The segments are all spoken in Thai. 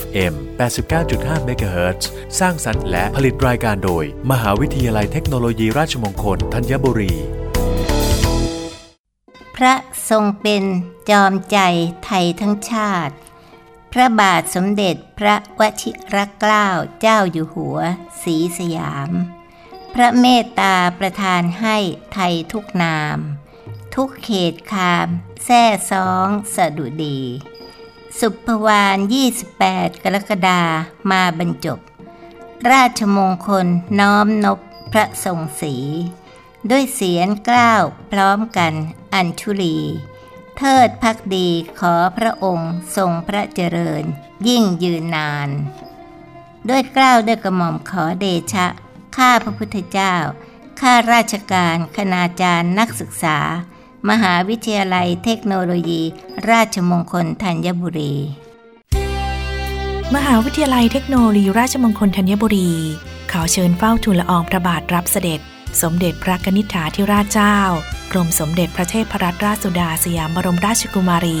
FM 89.5 MHz สร้างสรรค์และผลิตรายการโดย มหาวิทยาลัยเทคโนโลยีราชมงคลธัญบุรี พระทรงเป็นจอมใจไทยทั้งชาติ พระบาทสมเด็จพระวชิรเกล้าเจ้าอยู่หัวศรีสยาม พระเมตตาประทานให้ไทยทุกนาม ทุกเขตคาม แท่ซ้องสะดุดี สุภวาน28 กรกฎามาบรรจบ ราชมงคลน้อมนบพระทรงศีด้วยเสียงกล้าวพร้อมกันอัญชุลี เทิดพักดีขอพระองค์ทรงพระเจริญ ยิ่งยืนนาน ด้วยกล้าวด้วยกระหม่อมขอเดชะ ข้าพระพุทธเจ้า ข้าราชการคณาจารย์นักศึกษา มหาวิทยาลัยเทคโนโลยี ราชมงคลธัญบุรี มหาวิทยาลัยเทคโนโลยี ราชมงคลธัญบุรี ขอเชิญเฝ้าทูลละอองพระบาทรับเสด็จ สมเด็จพระกนิษฐาธิราชเจ้า กรมสมเด็จพระเทพรัตนราชสุดาสยามบรมราชกุมารี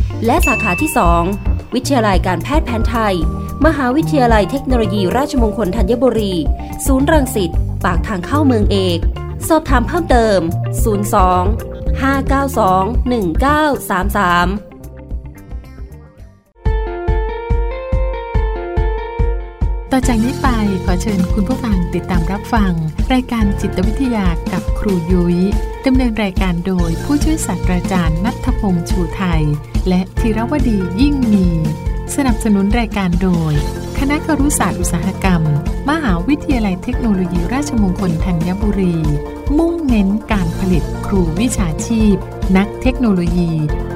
และสาขาที่ 2 วิทยาลัยการแพทย์แผนไทย มหาวิทยาลัยเทคโนโลยีราชมงคลธัญบุรี ศูนย์รังสิตปากทางเข้าเมืองเอก สอบถามเพิ่มเติม 02 592 1933ต่อจากนี้ไปขอเชิญคุณผู้ฟังติดตามรับฟัง รายการจิตวิทยากับครูยุย้ย ดำเนินรายการโดยผู้ช่วยศาสตราจารย์นัทพงษ์ชูไทย และธีรวดียิ่งมี สนับสนุนรายการโดย คณะครุศาสตร์อุตสาหกรรม มหาวิทยาลัยเทคโนโลยีราชมงคลธัญบุรี มุ่งเน้นการผลิตครูวิชาชีพ นักเทคโนโลยี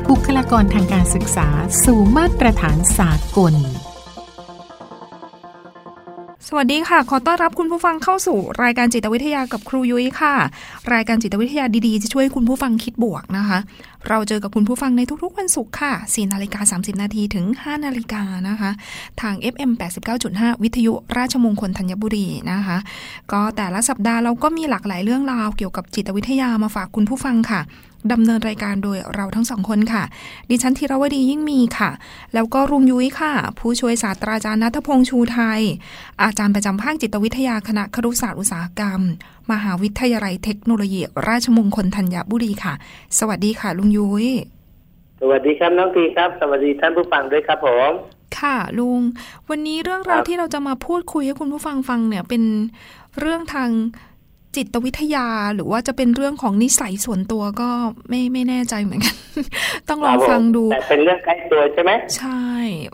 บุคลากรทางการศึกษาสู่มาตรฐานสากล สวัสดีค่ะ ขอต้อนรับคุณผู้ฟังเข้าสู่รายการจิตวิทยากับครูยุ้ยค่ะ รายการจิตวิทยาดีๆ จะช่วยคุณผู้ฟังคิดบวกนะคะ เราเจอกับคุณผู้ฟังในทุกๆวันศุกร์ค่ะ4นาฬิกา30 นาทีถึง 5 นาฬิกานะคะ ทาง FM 89.5 วิทยุราชมงคลธัญบุรีนะคะ ก็แต่ละสัปดาห์เราก็มีหลากหลายเรื่องราวเกี่ยวกับจิตวิทยามาฝากคุณผู้ฟังค่ะ ดำเนินรายการโดยเราทั้งสองคนค่ะ ดิฉันธีรวดียิ่งมีค่ะ แล้วก็รุงยุ้ยค่ะ ผู้ช่วยศาสตราจารย์นัทพงษ์ชูไทย อาจารย์ประจำภาคจิตวิทยาคณะครุศาสตร์อุตสาหกรรม มหาวิทยาลัยเทคโนโลยี ราชมงคลธัญบุรีค่ะ สวัสดีค่ะ ลุงยุ้ย สวัสดีครับน้องพีครับ สวัสดีท่านผู้ฟังด้วยครับผมค่ะลุง วันนี้เรื่องราวที่เราจะมาพูดคุยให้คุณผู้ฟังฟังเนี่ยเป็นเรื่องทาง จิตวิทยาหรือว่าจะเป็นเรื่องของนิสัยส่วนตัวก็ไม่ไม่แน่ใจเหมือนกัน ต้องลองฟังดู แต่เป็นเรื่องใกล้ตัวใช่ไหมใช่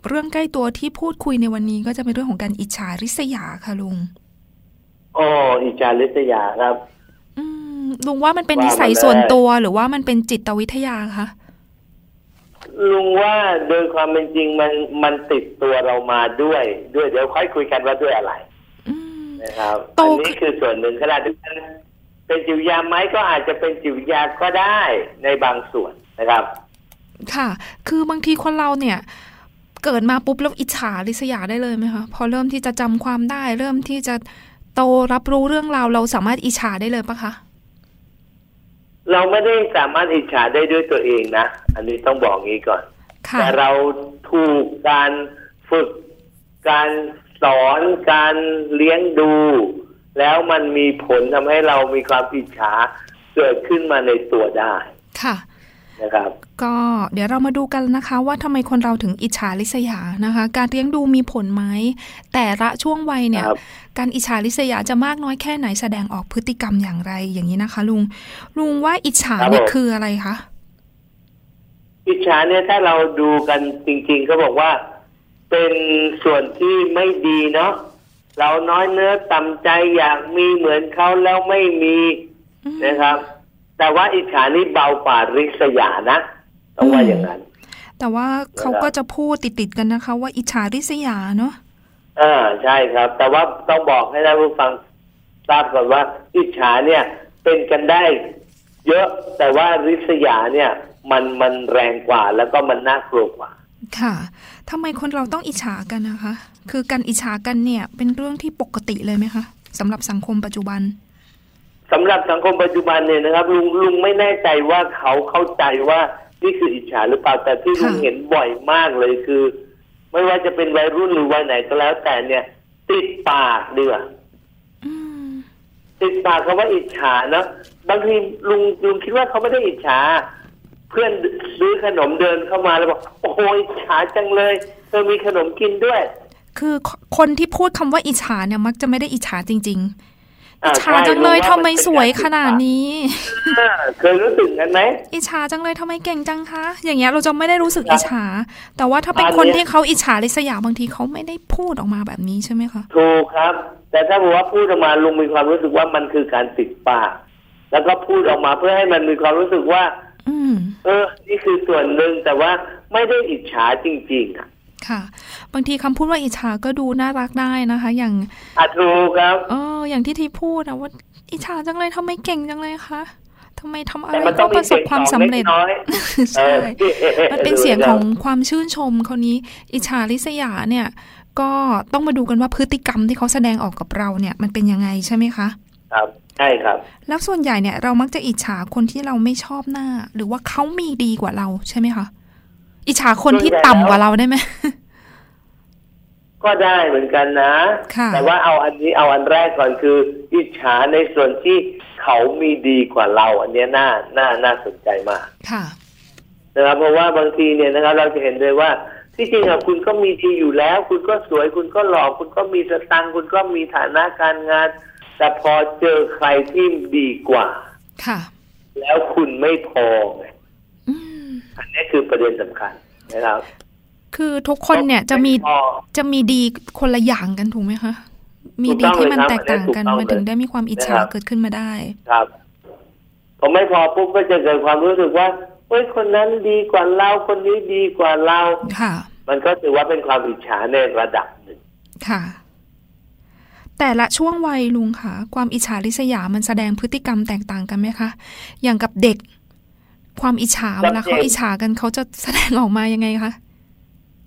เรื่องใกล้ตัวที่พูดคุยในวันนี้ก็จะเป็นเรื่องของการอิจฉาริษยาค่ะลุงโอ้อิจาริษยาครับอืมลุงว่ามันเป็นว่านิสัยมันได้ส่วนตัวหรือว่ามันเป็นจิตวิทยาคะลุงว่าโดยความเป็นจริงมันมันติดตัวเรามาด้วยด้วยเดี๋ยวค่อยคุยกันว่าด้วยอะไรอืม นะครับโตอันขึ้นี้นคือส่วนหนึ่งขณะเดียวกันเป็นจิตวิทยาไหมก็อาจจะเป็นจิตวิทยาก็ได้ในบางส่วนนะครับ ค่ะ คือบางทีคนเราเนี่ย เกิดมาปุ๊บแล้วอิจฉาริษยาได้เลยไหมคะพอเริ่มที่จะจำความได้ เริ่มที่จะโตรับรู้เรื่องราวเราสามารถอิจฉาได้เลยปะคะเราไม่ได้สามารถอิจฉาได้ด้วยตัวเองนะ อันนี้ต้องบอกงี้ก่อนค่ะแต่เราถูกการฝึกการ สอนการเลี้ยงดู แล้วมันมีผลทำให้เรามีความอิจฉาเกิดขึ้นมาในตัวได้ค่ะนะครับก็เดี๋ยวเรามาดูกันนะคะ ว่าทำไมคนเราถึงอิจฉาริษยานะคะ การเลี้ยงดูมีผลไหมแต่ละช่วงวัยเนี่ยครับการอิจฉาริษยาจะมากน้อยแค่ไหนแสดงออกพฤติกรรมอย่างไรอย่างนี้นะคะ ลุงลุงว่าอิจฉาเนี่ยคืออะไรคะอิจฉาเนี่ยถ้าเราดูกันจริง ๆ ก็บอกว่า เป็นส่วนที่ไม่ดีเนาะเราน้อยเนื้อต่ำใจอยากมีเหมือนเขาแล้วไม่มีอืมนะครับ แต่ว่าอิจฉานี่เบากว่าริษยานะต้องว่าอย่างนั้น แต่ว่าเขาก็จะพูดติดๆกันนะคะ ว่าอิจฉาริษยาเนาะอ่าใช่ครับ แต่ว่าต้องบอกให้ท่านผู้ฟังทราบก่อนว่า อิจฉาเนี่ย เป็นกันได้ เยอะแต่ว่าริษยาเนี่ย มันมันแรงกว่าแล้วก็มันน่ากลัวกว่า ค่ะ ทำไมคนเราต้องอิจฉากันนะคะ คือการอิจฉากันเนี่ย เป็นเรื่องที่ปกติเลยไหมคะสำหรับสังคมปัจจุบันสำหรับสังคมปัจจุบันเนี่ยนะครับ ลุงลุงไม่แน่ใจว่าเขาเข้าใจว่านี่คืออิจฉาหรือเปล่าแต่ที่ลุงค่ะเห็นบ่อยมากเลยคือ ไม่ว่าจะเป็นวัยรุ่นหรือวัยไหนก็แล้ว แต่เนี่ย ติดปากดีกว่าอืมติดปากคำว่าอิจฉานะบางทีลุงลุงคิดว่าเขาไม่ได้อิจฉา เพื่อนซื้อขนมเดินเข้ามาแล้วบอกโอ้โหอิจฉาจังเลยเธอมีขนมกินด้วย คือคนที่พูดคำว่าอิจฉาเนี่ยมักจะไม่ได้อิจฉาจริง ๆ อิอ่าจฉาใช่จังเลยรู้ว่าทำไมมันเป็นสวยการขนาดนี้อ่าเคยรู้สึกกันไหมอิจฉาจังเลยทำไมเก่งจังคะอย่างเงี้ยเราจะไม่ได้รู้สึกครับอิจฉา แต่ว่าถ้าเป็นอันคนเนี้ยที่เขาอิจฉาริษยาบางทีเขาไม่ได้พูดออกมาแบบนี้ใช่ไหมคะถูกครับ แต่ถ้าบอกว่าพูดออกมาลุงมีความรู้สึกว่ามันคือการติดปากแล้วก็พูดออกมาเพื่อให้มันมีความรู้สึกว่าอืม เออ นี่คือส่วนหนึ่งแต่ว่าไม่ได้อิจฉาจริง ๆ อะ ค่ะ บางทีคำพูดว่าอิจฉาก็ดูน่ารักได้นะคะ อย่างอะถูกครับเอออย่างที่ทีพูดนะว่า อิจฉาจังเลยทำไมเก่งจังเลยคะทำไมทำอะไรแต่มันต้ก็องปมีระสเสียบงความสสำองเร็เล็จกน้อยใช่เออมันเป็นเสียงของความชื่นชมคนนี้ อิจฉาริษยาเนี่ย ก็ต้องมาดูกันว่าพฤติกรรมที่เขาแสดงออกกับเราเนี่ย มันเป็นยังไงใช่ไหมคะ ครับใช่ครับ แล้วส่วนใหญ่เนี่ยเรามักจะอิจฉาคนที่เราไม่ชอบหน้า หรือว่าเขามีดีกว่าเราใช่ไหมคะอิจฉาคนที่ต่ำกว่าเราได้ไหมก็ได้เหมือนกันนะค่ะแต่ว่าเอาอันนี้เอาอันแรกก่อนคือ อิจฉาในส่วนที่เขามีดีกว่าเรา อันเนี้ยน่าน่าน่าสนใจมากค่ะนะครับเพราะว่าบางทีเนี่ยนะครับ เราจะเห็นเลยว่าที่จริงอะคุณก็มีดีอยู่แล้ว คุณก็สวยคุณก็หล่อคุณก็มีสตังค์คุณก็มีฐานะการงาน แต่พอเจอใครที่ดีกว่า ค่ะ แล้วคุณไม่พอไงอืมอันนี้คือประเด็นสำคัญนะครับ คือทุกคนเนี่ยจะมีไพอจะมีดีคนละอย่างกันถูกไหมคะ มีถูกดีต้องที่มันเลยครับแตกต่างกันอันนี้ถูกต้องมันถึงเลยได้มีความอิจฉานะครับเกิดขึ้นมาได้ ครับผมไม่พอปุ๊บก็จะเกิดความรู้สึกว่าเฮ้ยคนนั้นดีกว่าเราคนนี้ดีกว่าเรา ค่ะ มันก็ถือว่าเป็นความอิจฉาในระดับหนึ่ง ค่ะ แต่ละช่วงวัยลุงค่ะ ความอิจฉาริษยามันแสดงพฤติกรรมแตกต่างกันไหมคะ อย่างกับเด็ก ความอิจฉาเวลาเขาอิจฉากันเขาจะแสดงออกมายังไงคะ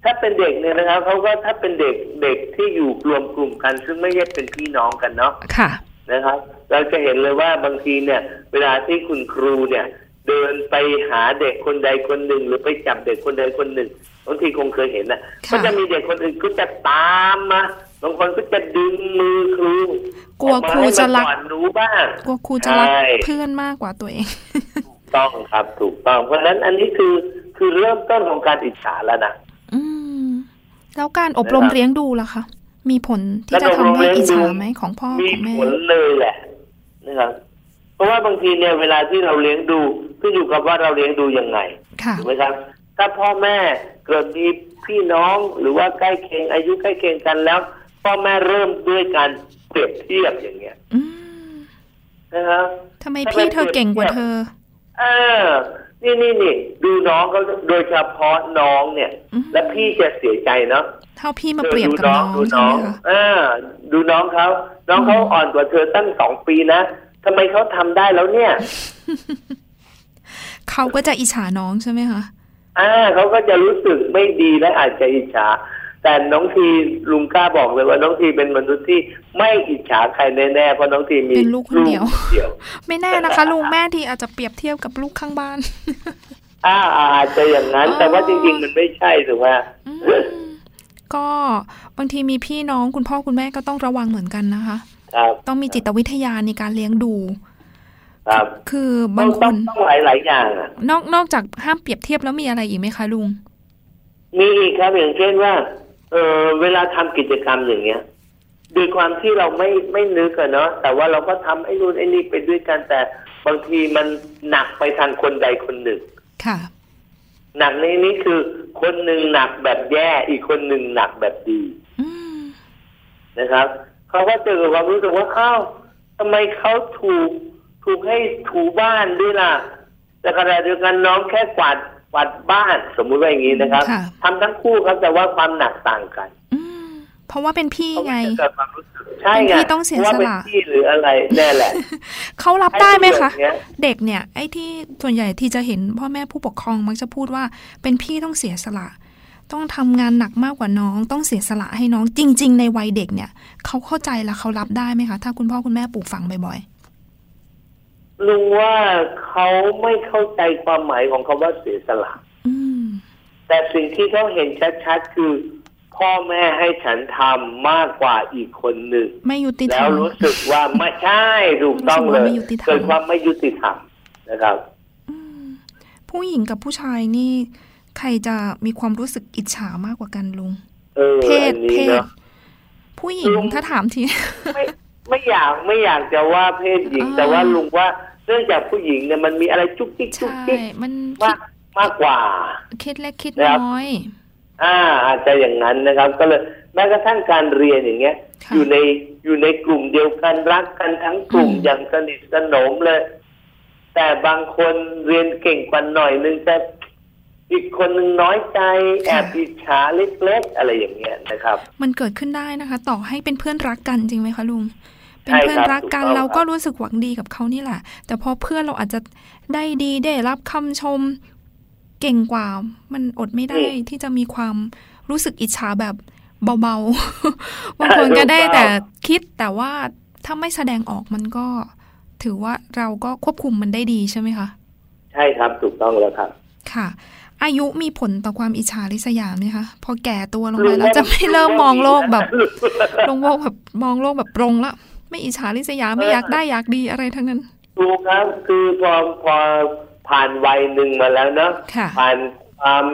ถ้าเป็นเด็กเนี่ยนะครับเขาก็ถ้าเป็นเด็กเด็กที่อยู่รวมกลุ่มกัน ซึ่งไม่ใช่เป็นพี่น้องกันเนาะค่ะนะครับ เราจะเห็นเลยว่าบางทีเนี่ย เวลาที่คุณครูเนี่ย เดินไปหาเด็กคนใดคนหนึ่ง หรือไปจับเด็กคนใดคนหนึ่งบางทีคงเคยเห็นนะค่ะก็จะมีเด็กคนอื่นก็จะตามมา บางคนก็จะดึงมือครูกลัวออมาครูให้จะรักมาอนหนูบ้างกลัวครูจะรักใช่เพื่อนมากกว่าตัวเองถูกต้องครับถูกต้อง เพราะฉะนั้นอันนี้คือคือเริ่มต้นของการอิจฉาแล้วนะอืม แล้วการอบรมนะครับเลี้ยงดูล่ะคะมีผลที่จะทำให้อิจฉาไหมของพ่อมีของแม่ผลเลยแหละนะครับเพราะว่าบางทีเนี่ยเวลาที่เราเลี้ยงดูขึ้นอยู่กับว่าเราเลี้ยงดูยังไงค่ะถูกไหมครับ ถ้าพ่อแม่เกิดมีพี่น้องหรือว่าใกล้เคียงอายุใกล้เคียงกันแล้ว พ่อแม่เริ่มด้วยการเปรียบเทียบอย่างเงี้ยอืมนะครับทำไมพี่เธอเก่งกว่าเธอ เออ นี่นี่นี่ดูน้องเขาโดยเฉพาะน้องเนี่ยอืมและพี่จะเสียใจเนาะเท่าพี่มาเปรียบกับน้องดูใช่น้ไหอมงคะเออ ดูน้องเขาน้องเขาอ่อนกว่าเธอตั้งสองปีนะทำไมเขาทำได้แล้วเนี่ย เขาก็จะอิจฉาน้องใช่ไหมคะอ่าเขาก็จะรู้สึกไม่ดีและอาจจะอิจฉา แต่น้องทีลุงกล้าบอกเลยว่าน้องทีเป็นมนุษย์ที่ไม่อิจฉาใครแน่ๆเพราะน้องทีมีเป็นลูกคนเดียวเดียวไม่แน่นะคะ ลุงแม่ทีอาจจะเปรียบเทียบกับลูกข้างบ้านอ่าอาจจะอย่างนั้นอ๋อแต่ว่าจริงๆมันไม่ใช่ถูกไหมอืมก็บางทีมีพี่น้องคุณพ่อคุณแม่ก็ต้องระวังเหมือนกันนะคะครับต้องมีจิตวิทยาในการเลี้ยงดูครับคือบาต้องงคต้องนต้องหลายหลายๆอย่างอะนอกนอกจากห้ามเปรียบเทียบแล้วมีอะไรอีกไหมคะลุงมีอีกครับอย่างเช่นว่า เออเวลาทำกิจกรรมอย่างเงี้ยด้วยความที่เราไม่ไม่นึกอะเนาะแต่ว่าเราก็ทำไอ้นู่นไอ้นี่ไปด้วยกันแต่บางทีมันหนักไปทางคนใดคนหนึ่ง ค่ะ หนักในนี้คือ คนหนึ่งหนักแบบแย่อีกคนหนึ่งหนักแบบดีอืมนะครับเขาก็เจอกับความรู้สึกว่าอ้าวทำไมเขาถูกถูกให้ถูบ้านด้วยล่ะแต่ขณะเดียวกันน้องแค่กวาดก วาดบ้านสมมุติว่าอย่างนี้นะครับค่ะทำทั้งคู่ครับแต่ว่าความหนักต่างกันอืมเพราะว่าเป็นพี่เขาไงก็จะเกิดความรู้สึกใช่เป็นไงพี่ต้องเสียว่าสเป็นละพี่หรืออะไรแน่แหละเขารับได้ไหมคะให้ประโยชน์เนี้ยเด็กเนี่ย ไอ้ที่ส่วนใหญ่ที่จะเห็นพ่อแม่ผู้ปกครองมักจะพูดว่า เป็นพี่ต้องเสียสละ ต้องทำงานหนักมากกว่าน้อง ต้องเสียสละให้น้องจริง ๆ ในวัยเด็กเนี่ยเขาเข้าใจและเขารับได้ไหมคะ ถ้าคุณพ่อคุณแม่ปลูกฝังบ่อย ลุงว่าเขาไม่เข้าใจความหมายของคำว่าเสียสละๆอืมแต่สิ่งที่เขาเห็นชัดๆคือ พ่อแม่ให้ฉันทำมากกว่าอีกคนหนึ่งไม่ยุติธรแล้รวมรู้สึกว่าไม่ใช่ถูกต้องเลยรู้สึกว่าไม่ยุติธรรมเกิดความไม่ยุติธรรมนะครับอืมผู้หญิงกับผู้ชายนี่ ใครจะมีความรู้สึกอิจฉามากกว่ากันลุงเออเพศอันเพนี้ศเนาะผู้หญิงลุงถ้าถามทีไม่ไม่อยากไม่อยากจะว่าเพศหญิงอ่าแต่ว่าลุงว่า เนื่องจากผู้หญิงเนี่ยมันมีอะไรจุกจิกจุกใช่จิกมันมากมากกว่า คิดเล็กคิดครับน้อย อ่า อาจจะอย่างนั้นนะครับ ก็เลยแม้กระทั่งการเรียนอย่างเงี้ยค่ะอยู่ในอยู่ในกลุ่มเดียวกันรักกันทั้งกลุ่มอืมอย่างสนิทสนมเลย แต่บางคนเรียนเก่งกว่าหน่อยนึงแต่อีกคนหนึ่งน้อยใจแอบอิจฉาเล็กๆ อะไรอย่างเงี้ยนะครับ มันเกิดขึ้นได้นะคะ ต่อให้เป็นเพื่อนรักกันจริงไหมคะลุง เป็นใช่เพื่อนครับรักกันถูกต้องเราก็ครับรู้สึกหวังดีกับเขานี่แหละ แต่พอเพื่อนเราอาจจะได้ดีได้รับคำชมเก่งกว่า มันอดไม่ได้ที่จะมีความรู้สึกอิจฉาแบบเบาๆบางคนก็ได้แต่คิดแต่ว่าถ้าไม่แสดงออกมันก็ ถือว่าเราก็ควบคุมมันได้ดีใช่ไหมคะ ใช่ครับถูกต้องแล้วครับ ค่ะ อายุมีผลต่อความอิจฉาริษยาไหมคะ พอแก่ตัวลงไปแล้วจะไม่เริ่มมองโลกแบบ ลงโลกแบบมองโลกแบบปรงละ ไม่อิจฉาริษยาไม่อยากได้อยากดีอะไรทั้งนั้นถูกครับคือพอพอผ่านวัยหนึ่งมาแล้วเนาะค่ะผ่านความ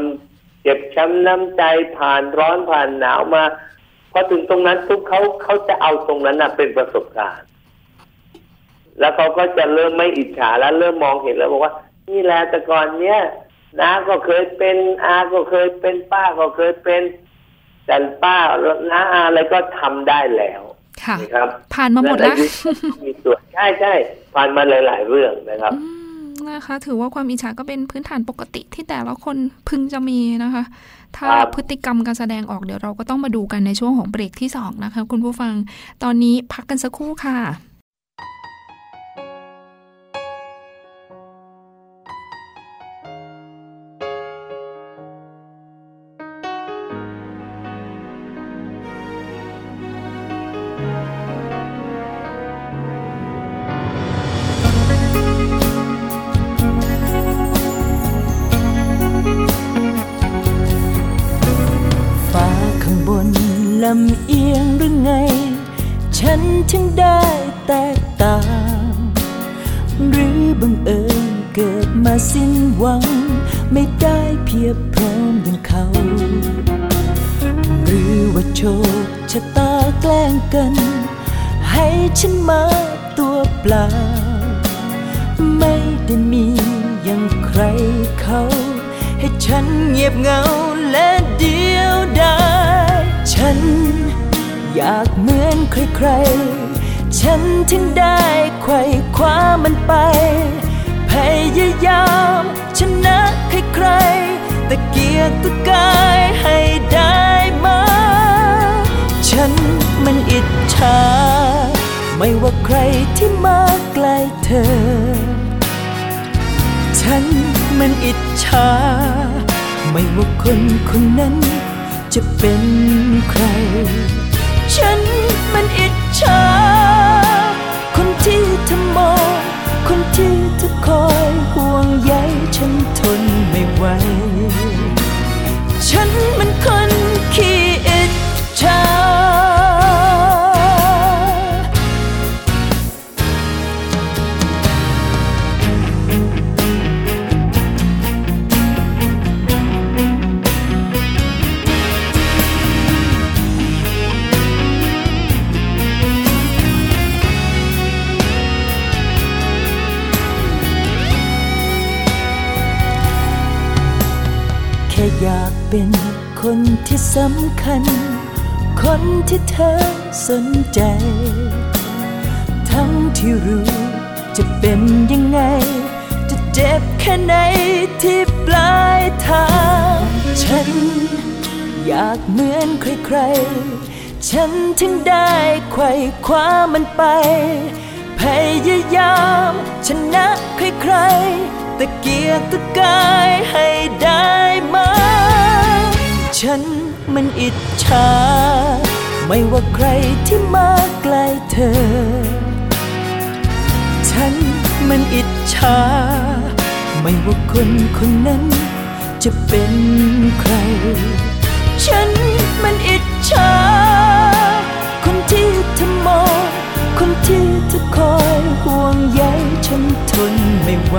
เจ็บช้ำน้ำใจผ่านร้อนผ่านหนาวมาพอถึงตรงนั้นทุกเขาเขาจะเอาตรงนั้นนะเป็นประสบการณ์ แล้วเขาก็จะเริ่มไม่อิจฉาแล้วเริ่มมองเห็นแล้วบอกว่า นี่แหละแต่ก่อนเนี้ยน้าก็เคยเป็นอาก็เคยเป็นป้าก็เคยเป็นแต่ป้าน้าอาอะไรก็ทำได้แล้ว ค่ะนะครับ ผ่านมาหมดแล้วอายุมีส่วนใช่ใช่ผ่านมาหลาย ๆ เรื่องนะครับอืมนะคะ ถือว่าความอิจฉาก็เป็นพื้นฐานปกติที่แต่ละคนพึงจะมีนะคะ ถ้าครับพฤติกรรมการแสดงออกเดี๋ยวเราก็ต้องมาดูกันในช่วงของเบรกที่สองนะคะ คุณผู้ฟังตอนนี้พักกันสักครู่ค่ะ หรือว่าโชะตาแกล้งกัน ให้ฉันมาตัวเปล่า ไม่ได้มีอย่างใครเขา ให้ฉันเงียบเหงาและเดียวดายฉันอยากเหมือนใครๆ ฉันถึงได้ไขว่คว้ามันไป พยายามชนะใครๆ แต่เกียกตะกายให้ได้ ฉันมันอิจฉาไม่ว่าใครที่มาใกล้เธอ ฉันมันอิจฉาไม่ว่าคนคนนั้นจะเป็นใคร ฉันมันอิจฉาคนที่เธอมองคนที่เธอคอยห่วงใย สนใจ ทั้งที่รู้จะเป็นยังไง จะเจ็บแค่ไหนที่ปลายทาง ฉันอยากเหมือนใครๆ ฉันถึงได้ไขว่คว้ามันไป พยายามชนะใครๆแต่เกียกตะกายให้ได้มา ฉันมันอิจฉา ไม่ว่าใครที่มาใกล้เธอ ฉันมันอิจฉา ไม่ว่าคนคนนั้นจะเป็นใคร ฉันมันอิจฉา คนที่เธอมอง คนที่เธอคอยห่วงใยฉันทนไม่ไหว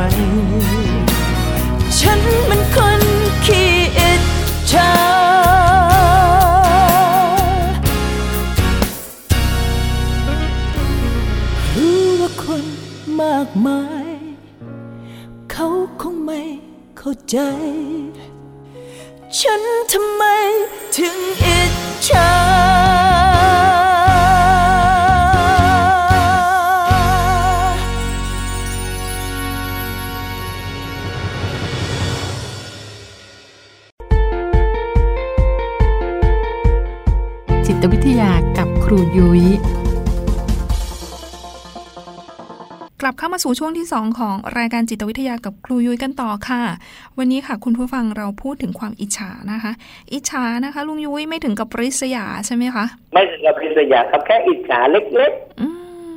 ฉันมันคนขี้อิจฉา มากมาย เขาคงไม่เข้าใจ ฉันทำไมถึงอิจฉา สู่ช่วงที่ 2 ของรายการจิตวิทยากับครูยุ้ยกันต่อค่ะ วันนี้ค่ะ คุณผู้ฟังเราพูดถึงความอิจฉานะคะ อิจฉานะคะ ลุงยุ้ยไม่ถึงกับริษยาใช่ไหมคะไม่ถึงกับพิษยาครับแค่อิจฉาเล็กอื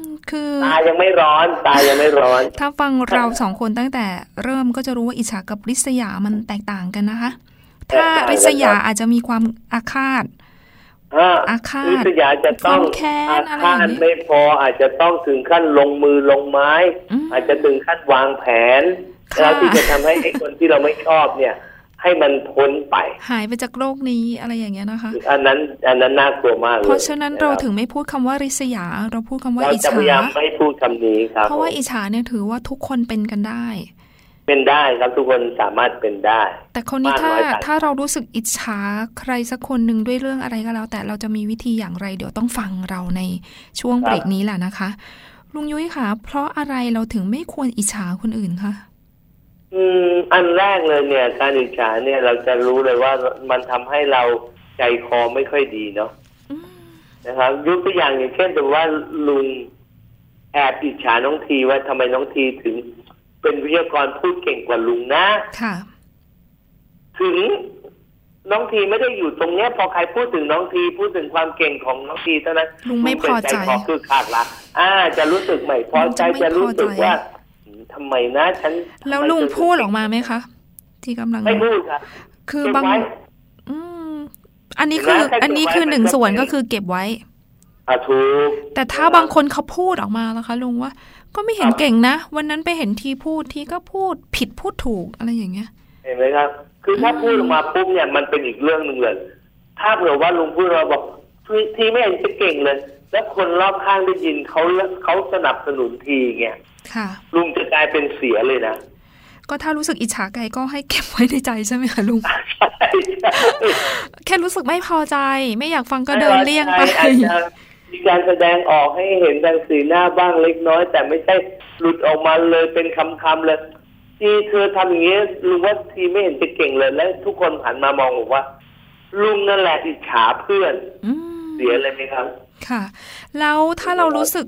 มคือๆตายังไม่ร้อนตายังไม่ร้อน ถ้าฟังเราสองคนตั้งแต่เริ่มก็จะรู้ว่าอิจฉากับริษยามันแตกต่างกันนะคะ ถ้าริษยาอาจจะมีความอาฆาต อ่าอาฆาตพิษยาจะต้องความแค้นอาอะไรฆาอย่าตงนี้ไม่พออาจจะต้องถึงขั้นลงมือลงไม้อืมอาจจะถึงขั้นวางแผนค่ะแล้วที่จะทำให้ไอ้คนที่เราไม่ชอบเนี่ย ให้มันพ้นไป หายไปจากโลกนี้อะไรอย่างเงี้ยนะคะ อันนั้นอันนั้นน่ากลัวมากเลยเพราะฉะนั้นเราคบถึงไม่พูดคำว่าริษยา เราพูดคำว่าเราอิจจะฉาพยายามไม่พูดคำนี้ครับเพราะว่าผมอิจฉาเนี่ยถือว่าทุกคนเป็นกันได้ เป็นได้ครับทุกคนสามารถเป็นได้ แต่คนนี้มากถ้าน้อยต่างกันถ้าเรารู้สึกอิจฉาใครสักคนหนึ่งด้วยเรื่องอะไรก็แล้ว แต่เราจะมีวิธีอย่างไร เดี๋ยวต้องฟังเราในช่วงเบรกนี้แหละนะคะ ลุงยุ้ยคะเพราะอะไรเราถึงไม่ควรอิจฉาคนอื่นคะอืมอันแรกเลยเนี่ย การอิจฉาเนี่ยเราจะรู้เลยว่ามันทำให้เราใจคอไม่ค่อยดีเนาะอืมนะครับยกตัวอย่างอย่างเช่นแต่ว่าลุงแอบอิจฉาน้องทีว่าทำไมน้องทีถึง เป็นวิทยากรพูดเก่งกว่าลุงนะค่ะถึงน้องทีไม่ได้อยู่ตรงเนี้ยพอใครพูดถึงน้องทีพูดถึงความเก่งของน้องทีเท่านั้นลุงไม่พอใจขอคือขาดละอ่า จะรู้สึกไม่พอใจลุงจะจะไม่รู้สึกพอใจว่าอืมทำไมนะฉัน แล้วลุงพูดออกมาไหมคะที่กำลังไม่พูดครับคือเก็บบางไว้อืมอันนี้คือนะถ้าเก็บอันนี้คือไว้หนึ่งมันจะส่วนเป็นก็คือเก็บไว้ อ่าถูกแต่ถ้าบางคนเขาพูดออกมาแล้วคะลุงว่า ก็ไม่เห็นเก่งนะ วันนั้นไปเห็นทีพูดทีก็พูดผิดพูดถูกอะไรอย่างเงี้ย เห็นไหมครับ คือถ้าพูดออกมาปุ๊บเนี่ยมันเป็นอีกเรื่องหนึ่งเลย ถ้าเผื่อว่าลุงพูดเราบอกทีทีไม่เห็นจะเก่งเลย แล้วคนรอบข้างได้ยินเขาเขาสนับสนุนทีเงี้ยค่ะ ลุงจะกลายเป็นเสียเลยนะก็ถ้ารู้สึกอิจฉาไกก็ให้เก็บไว้ในใจใช่ไหมคะลุงใช่ใช่แค่รู้สึกไม่พอใจ ไม่อยากฟังก็เดินเลี่ยงไปอาจจะ มีการแสดงออกให้เห็นทางสีหน้าบ้างเล็กน้อย แต่ไม่ใช่หลุดออกมาเลยเป็นคำๆเลยที่เธอทำอย่างนี้ลุงว่าทีไม่เห็นจะเก่งเลยและทุกคนหันมามองบอกว่า ลุงนั่นแหละอิจฉาเพื่อนอืมเสียเลยไหมครับ ค่ะ แล้วถ้าเรารู้สึก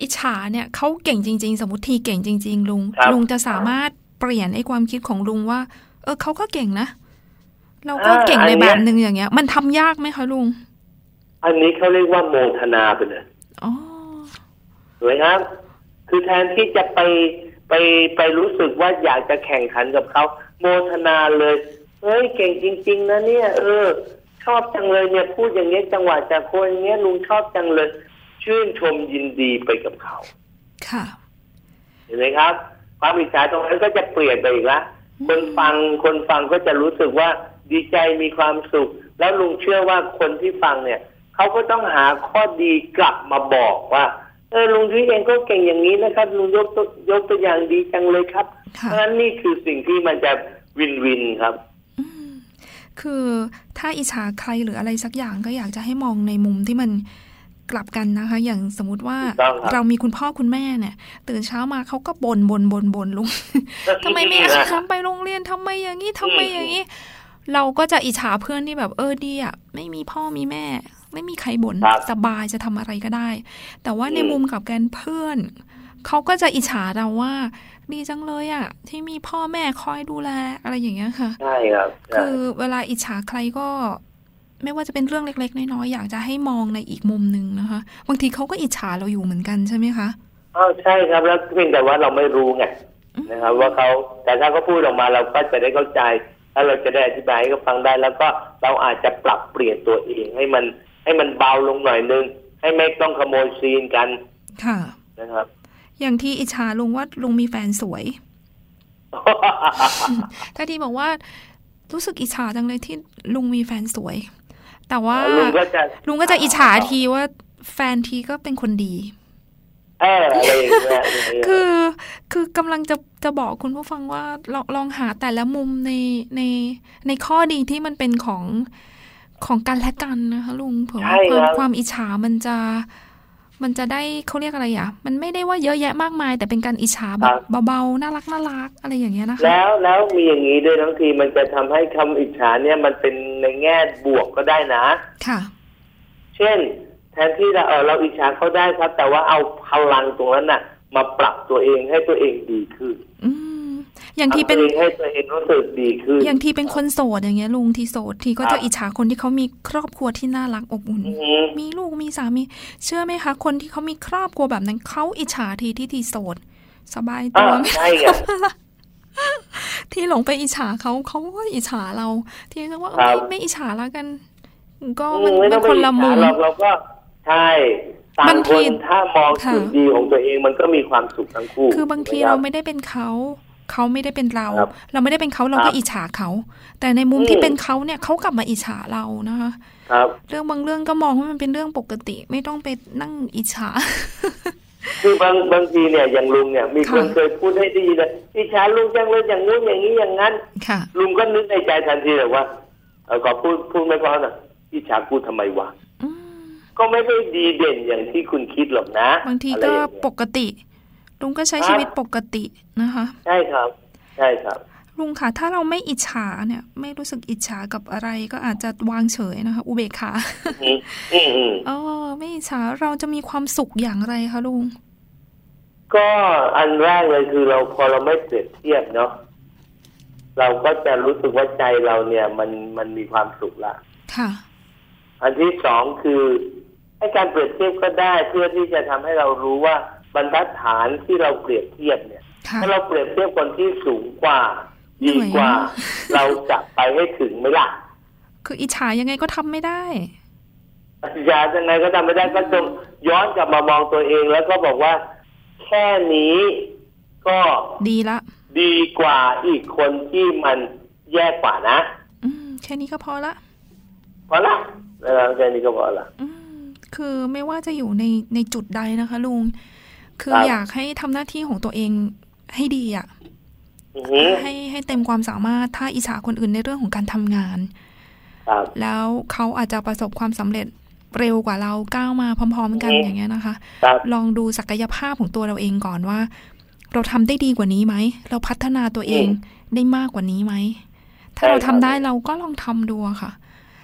อิจฉาเนี่ยเขาเก่งจริง ๆ สมมติทีเก่งจริง ๆ ลุงครับลุงจะสามารถเปลี่ยนไอ้ความคิดของลุงว่า เออเขาก็เก่งนะ เราก็เก่งในแบบหนึ่งอย่างเงี้ย มันทำยากไหมคะลุง อันนี้เขาเรียกว่าโมทนาไปเลยอ๋อถูกไหมครับ คือแทนที่จะไปไปไปรู้สึกว่าอยากจะแข่งขันกับเขาโมทนาเลย เฮ้ยเก่งจริง ๆ นะเนี่ย เออ ชอบจังเลยเนี่ย พูดอย่างเงี้ยจังหวะจากคนอย่างเงี้ยลุงชอบจังเลย ชื่นชมยินดีไปกับเขา ค่ะ เห็นไหมครับ ความอิจฉาตรงนั้นก็จะเปลี่ยนไปอีกละคนฟังคนฟังก็จะรู้สึกว่าดีใจมีความสุข แล้วลุงเชื่อว่าคนที่ฟังเนี่ย เขาก็ต้องหาข้อดีกลับมาบอกว่า เออลุงยุ้ยเองก็เก่งอย่างนี้นะครับลุงยกตัวยกตัวอย่างดีจังเลยครับค่ะเพราะฉะนั้นนี่คือสิ่งที่มันจะวินวินครับอืมคือถ้าอิจฉาใครหรืออะไรสักอย่างก็อยากจะให้มองในมุมที่มันกลับกันนะคะ อย่างสมมุติว่าถูกต้องครับเรามีคุณพ่อคุณแม่เนี่ย ตื่นเช้ามาเขาก็บน่นบ่นบ่นบ่นลุงทำไมไม่อาบน้ำไปโรงเรียนทำไมอย่างนี้ทำไมอย่างนี้ เราก็จะอิจฉาเพื่อนที่แบบเออดีอะไม่มีพ่อมีแม่ ไม่มีใครบน่นครับสบายจะทำอะไรก็ได้ แต่ว่าในอืมมุมกลับกันเพื่อนเขาก็จะอิจฉาเราว่า ดีจังเลยอะ ที่มีพ่อแม่คอยดูแลอะไรอย่างเงี้ยค่ะใช่ครับใช่คือเวลาอิจฉาใครก็ ไม่ว่าจะเป็นเรื่องเล็ก ๆ น้อยๆอยากจะให้มองในอีกมุมหนึ่งนะคะบางทีเขาก็อิจฉาเราอยู่เหมือนกันใช่ไหมคะอ้าวใช่ครับแล้วเพียงแต่ว่าเราไม่รู้ไงอืมนะครับ ว่าเขาแต่ถ้าเขาพูดออกมาเราก็จะได้เข้าใจแล้วเราจะได้อธิบายให้เขาฟังได้ แล้วก็เราอาจจะปรับเปลี่ยนตัวเองให้มัน ให้มันเบาลงหน่อยนึง ให้ไม่ต้องขโมยซีนกัน ค่ะ นะครับ อย่างที่อิจฉาลุงว่าลุงมีแฟนสวย ถ้าทีบอกว่ารู้สึกอิจฉาจังเลยที่ลุงมีแฟนสวย แต่ว่าลุงก็จะลุงก็จะอิจฉาทีว่าแฟนทีก็เป็นคนดีเอออะไรอย่างเงี้ยคือคือกำลังจะจะบอกคุณผู้ฟังว่าลองลองหาแต่ละมุมในในในข้อดีที่มันเป็นของ ของกันและกันนะคะลุงเผื่อว่าความความอิจฉามันจะ มันจะได้เขาเรียกอะไรอะ มันไม่ได้ว่าเยอะแยะมากมาย แต่เป็นการอิจฉาแบบเบาๆน่ารักน่ารักอะไรอย่างเงี้ยนะคะแล้วแล้วมีอย่างนี้ด้วยทั้งทีมันจะทำให้คำอิจฉาเนี่ยมันเป็นในแง่บวกก็ได้นะ ค่ะ เช่น แทนที่เราเออเราอิจฉาเขาได้ครับ แต่ว่าเอาพลังตรงนั้นน่ะ มาปรับตัวเองให้ตัวเองดีขึ้น อืม อย่างที่ทำเป็นตัวเองให้ตัวเองรู้สึกดีขึ้นอย่างที่เป็นคนโสดอย่างเงี้ย ลุงที่โสดทีก็ครัจะบอิจฉาคนที่เขามีครอบครัวที่น่ารักอบอุ่นอือหือมีลูกมีสามีเชื่อไหมคะ คนที่เขามีครอบครัวแบบนั้นเขาอิจฉาทีที่ทีโสด สบายตัวอ่าไม่ใช่ไงที่หลงไปอิจฉาเขาเขาก็อิจฉาเรา ทีนี้ว่าครับไม่ไม่อิจฉาแล้วกัน ก็อืมันไม่เป็ต้อนงไปคนอิจละฉามุมหรอกเราก็ใช่ต่างบางคทีนถ้ามองค่ะจุดดีของตัวเองมันก็มีความสุขทั้งคู่ คือบางทีถูกหเราคบไม่ได้เป็นเขา เขาไม่ได้เป็นเราครับเราไม่ได้เป็นเขาเราครัก็บอิจฉาเขา แต่ในมุมอืมที่เป็นเขาเนี่ยเขากลับมาอิจฉาเรานะคะครับ เรื่องบางเรื่องก็มองว่ามันเป็นเรื่องปกติ ไม่ต้องไปนั่งอิจฉาคือบางบางทีเนี่ยอย่างลุงเนี่ย มีคนค่ะเคยพูดให้ดีเลยอิจฉาลุงจังเลยอย่างงู้นอย่างนี้อย่างนั้นค่ะลุงก็นึกในใจทันทีเลยว่าเออขอพูดพูดไม่เพราะนะอิจฉากูทำไมวะอืมก็ไม่ได้ดีเด่นอย่างที่คุณคิดหรอกนะ บางทีอะไรก็อย่างเงี้ยปกติ ลุงก็ใช้ครับชีวิตปกตินะคะ ใช่ครับ ใช่ครับ ลุงค่ะ ถ้าเราไม่อิจฉาเนี่ย ไม่รู้สึกอิจฉากับอะไรก็อาจจะวางเฉยนะคะ อุเบกขาอืมอืมอืมเออไม่อิจฉาเราจะมีความสุขอย่างไรคะลุง ก็อันแรกเลยคือเราพอเราไม่เปรียบเทียบเนาะเราก็จะรู้สึกว่าใจเราเนี่ย มันมันมีความสุขละค่ะ อันที่สองคือให้การเปรียบเทียบก็ได้เพื่อที่จะทำให้เรารู้ว่า บรรทัดฐานที่เราเปรียบเทียบเนี่ยค่ะถ้าเราเปรียบเทียบคนที่สูงกว่าเหนื่ดีอยกว่านะเราจะไปให้ถึงไหมล่ะ คืออิจฉายังไงก็ทำไม่ได้อย่ายังไงก็ทำไม่ได้ก็จงย้อนกลับมามองตัวเองแล้วก็บอกว่า แค่นี้ก็ดีละ ดีกว่าอีกคนที่มันแย่กว่านะ อืมแค่นี้ก็พอละพอละนะครับแค่นี้ก็พอละอืมคือไม่ว่าจะอยู่ในในจุดใดนะคะ ลุง คือครับอยากให้ทำหน้าที่ของตัวเองให้ดีอะอือฮึให้ให้เต็มความสามารถถ้าอิจฉาคนอื่นในเรื่องของการทำงานครับแล้วเขาอาจจะประสบความสำเร็จเร็วกว่าเราก้าวมาพร้อม ๆ กันอืมอย่างเงี้ยนะคะครับลองดูศักยภาพของตัวเราเองก่อนว่า เราทำได้ดีกว่านี้ไหม เราพัฒนาตัวเองได้มากกว่านี้ไหม ถ้าเราทำได้เราก็ลองทำดูอะค่ะ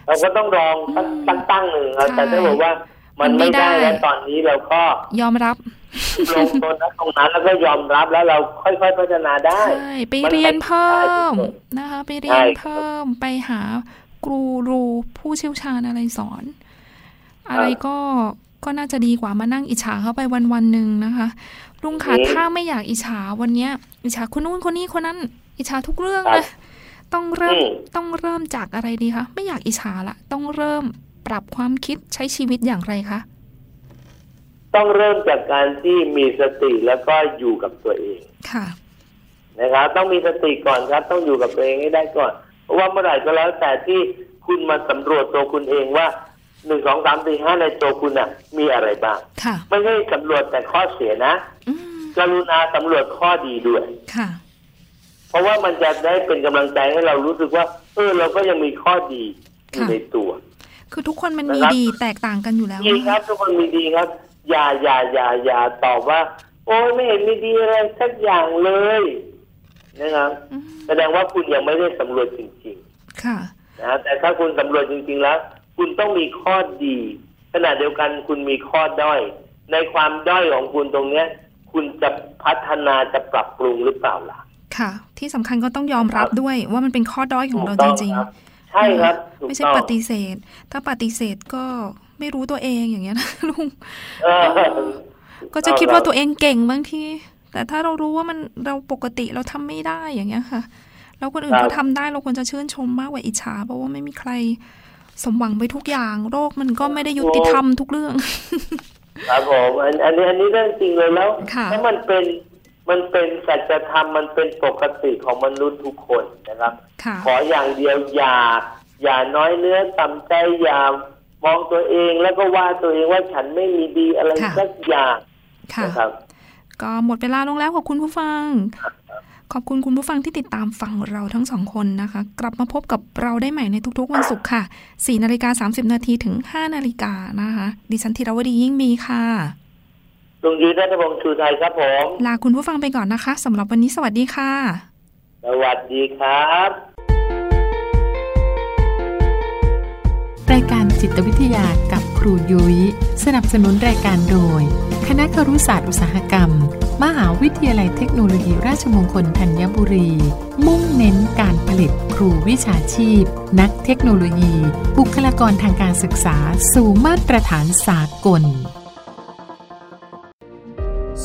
เราก็ต้องลองสักอืมตั้งตั้งหนึ่งครับใช่แต่ถ้าบอกว่า มันมันไม่ไม่ได้ได้แล้วตอนนี้เราก็ยอมรับลงตนตรงนั้นแล้วก็ยอมรับแล้วเราค่อยๆพัฒนาได้ใช่ไปเรียนเพิ่มนะคะ ไปเรียนใช่ครับเพิ่มไปหาครูรูผู้เชี่ยวชาญอะไรสอน อะไรก็ก็น่าจะดีกว่ามานั่งอิจฉาเขาไปวันวันๆหนึ่งนะคะ ลุงค่ะถ้าไม่อยากอิจฉาวันเนี้ย อิจฉาคนนู้นคนนี้คนนั้นอิจฉาทุกเรื่องเลยต้องเริ่มอืมต้องเริ่มจากอะไรดีคะไม่อยากอิจฉาละต้องเริ่ม ปรับความคิดใช้ชีวิตอย่างไรคะ ต้องเริ่มจากการที่มีสติแล้วก็อยู่กับตัวเอง ค่ะ นะครับ ต้องมีสติก่อนครับ ต้องอยู่กับตัวเองให้ได้ก่อน เพราะว่าเมื่อไหร่ก็แล้วแต่ที่คุณมาสำรวจตัวคุณเองว่าหนึ่งสองสามสี่ห้าในตัวคุณอะ มีอะไรบ้างค่ะไม่ใช่สำรวจแต่ข้อเสียนะอืมกรุณาสำรวจข้อดีด้วยค่ะ เพราะว่ามันจะได้เป็นกำลังใจให้เรารู้สึกว่า เออเราก็ยังมีข้อดีอยู่ค่ะในตัว คือทุกคนมันมีนะครับดีแตกต่างกันอยู่แล้วดีครับ ทุกคนมีดีครับ อย่าอย่าอย่าอย่าตอบว่า โอ้ยไม่เห็นมีดีอะไรสักอย่างเลยนะครับอืมแสดงว่าคุณยังไม่ได้สำรวจจริงค่ะๆนะแต่ถ้าคุณสำรวจจริง ๆ แล้ว คุณต้องมีข้อดีขณะเดียวกันคุณมีข้อด้อย ในความด้อยของคุณตรงเนี้ย คุณจะพัฒนาจะปรับปรุงหรือเปล่าล่ะค่ะ ที่สำคัญก็ต้องยอมรับด้วยว่ามันเป็นข้อด้อยของเราถูจกต้องริงครับๆใช่ครับเออถูกไม่ใช่ต้องปฏิเสธ ถ้าปฏิเสธก็ไม่รู้ตัวเองอย่างเงี้ยนะลุงเออก็จะคิดว่าตัวเองเก่งบางที แต่ถ้าเรารู้ว่ามันเราปกติเราทำไม่ได้อย่างเงี้ยค่ะ แล้วคนอื่นครับเขาทำได้เราควรจะชื่นชมมากกว่าอิจฉาเพราะว่าไม่มีใครสมหวังไปทุกอย่าง โรคมันก็ไม่ได้ยุติธรรมทุกเรื่อง ครับผมอันอันนี้อันนี้เรื่องจริงเลยแล้วค่ะถ้ามันเป็น มันเป็นสัจธรรมมันเป็นปกติของมนุษย์ทุกคนนะครับค่ะขออย่างเดียวอย่า อย่าน้อยเนื้อต่ำใจอย่ามองตัวเองแล้วก็ว่าตัวเองว่าฉันไม่มีดีอะไรค่ะสักอย่างค่ะนะครับ ก็หมดเวลาลงแล้วขอบคุณผู้ฟัง ขอบคุณคุณผู้ฟังที่ติดตามฟังเราทั้งสองคนนะคะ กลับมาพบกับเราได้ใหม่ในทุกๆ วันศุกร์ค่ะ4นาฬิกา30นาทีถึง5นาฬิกานะคะ ดิฉันธีรวดียิ่งมีค่ะ ลุงยุ้ยนัทพงศ์ชูไทยครับผมลาคุณผู้ฟังไปก่อนนะคะสำหรับวันนี้สวัสดีค่ะ สวัสดีครับรายการจิตวิทยากับครูยุย้ยสนับสนุนรายการโดย คณะครุศาสตร์อุตสาหกรรม มหาวิทยาลัยเทคโนโลยีราชมงคลธัญบุรี มุ่งเน้นการผลิตครูวิชาชีพ นักเทคโนโลยี บุคลากรทางการศึกษาสู่มาตรฐานสากล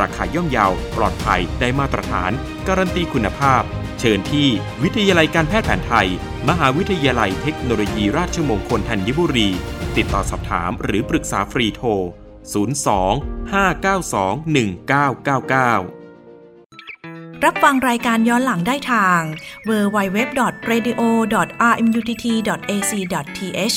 ราคาย่อมเยาว ปลอดภัยได้มาตรฐาน การันตีคุณภาพ เชิญที่วิทยาลัยการแพทย์แผนไทย มหาวิทยาลัยเทคโนโลยีราชมงคลธัญบุรี ติดต่อสอบถามหรือปรึกษาฟรีโทร 02 592 1999รับฟังรายการย้อนหลังได้ทาง www.radio.rmutt.ac.th